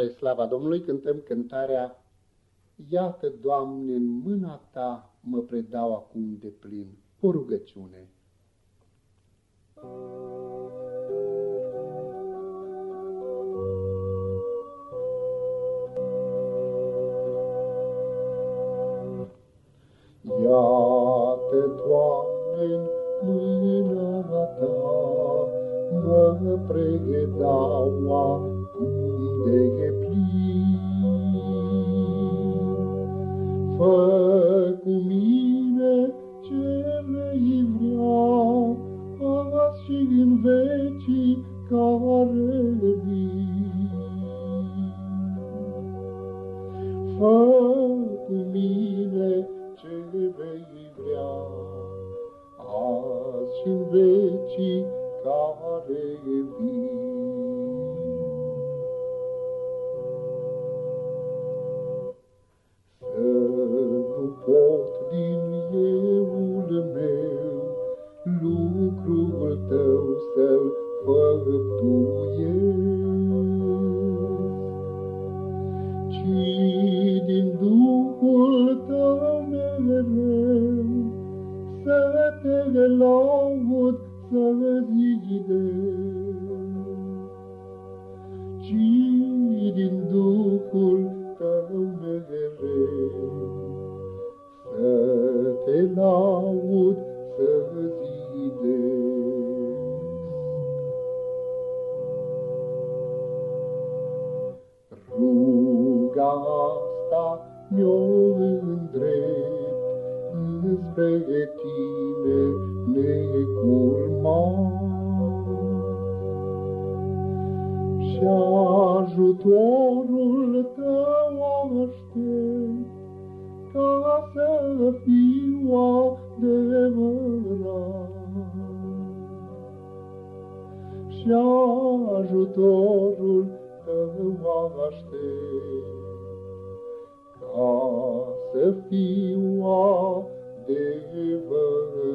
Spre slava Domnului cântăm cântarea Iată, Doamne, în mâna Ta mă predau acum de plin. O rugăciune. Iată, Doamne, în mâna Ta mă predau acum de plin. Fă cu mine ce vei vrea, azi și în vecii care vin. Fă cu mine ce vei vrea, azi și în vecii care vin. Să-l făptuiesc, ci din Duhul tău mereu să te laud, să zidesc. Ci din Duhul tău mereu să te laud, asta mi-o îndrept înspre tine necurmat. Și ajutorul tău aștept, ca să fiu adevărat. Și ajutorul tău aștept, ca să fiu adevărat.